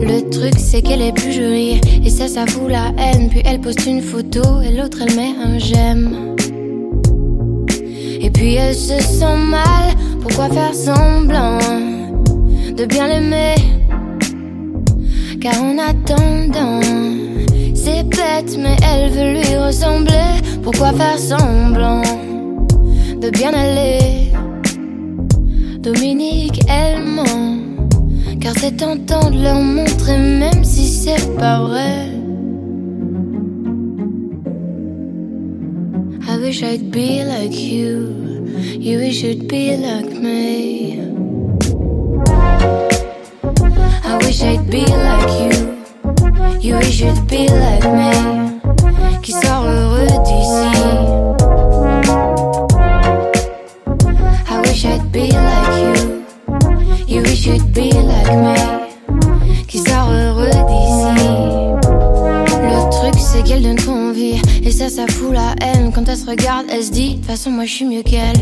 Le truc c'est qu'elle est plus jolie et ça ça fout la haine. Puis elle poste une photo et l'autre elle met un j'aime. Et puis elle se sent mal, pourquoi faire semblant de bien l'aimer? Car en attendant, c'est bête mais elle veut lui ressembler. Pourquoi faire semblant de bien aller? Dominique, elle ment. Car c'est tentant de leur montrer, même si c'est pas vrai. I wish I'd be like you. You wish you'd be like me. I wish I'd be like you. You wish you'd be like me. Qui sort heureux d'ici. Le truc c'est qu'elle donne trop envie. Et ça, ça fout la haine. Quand elle se regarde, elle se dit, de toute façon, moi je suis mieux qu'elle.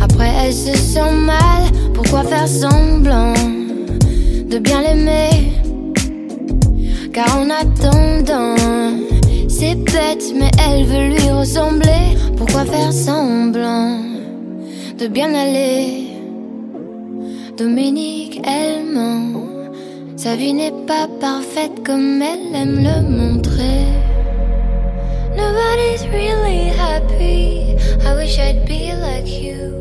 Après, elle se sent mal. Pourquoi faire semblant de bien l'aimer? Car en attendant, c'est bête, mais elle veut lui ressembler. Pourquoi faire semblant de bien aller? Dominique, elle ment. Sa vie n'est pas parfaite comme elle aime le montrer. Nobody's really happy. I wish I'd be like you.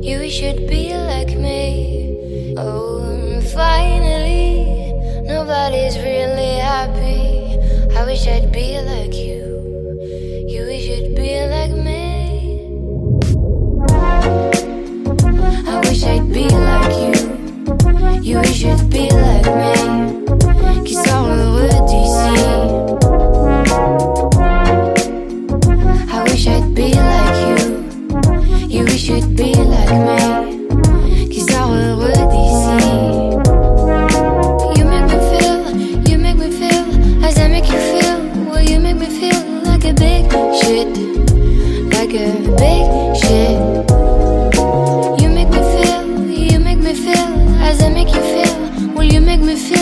You wish you'd be like me. Oh, finally, nobody's really happy. I wish I'd be like you. me fait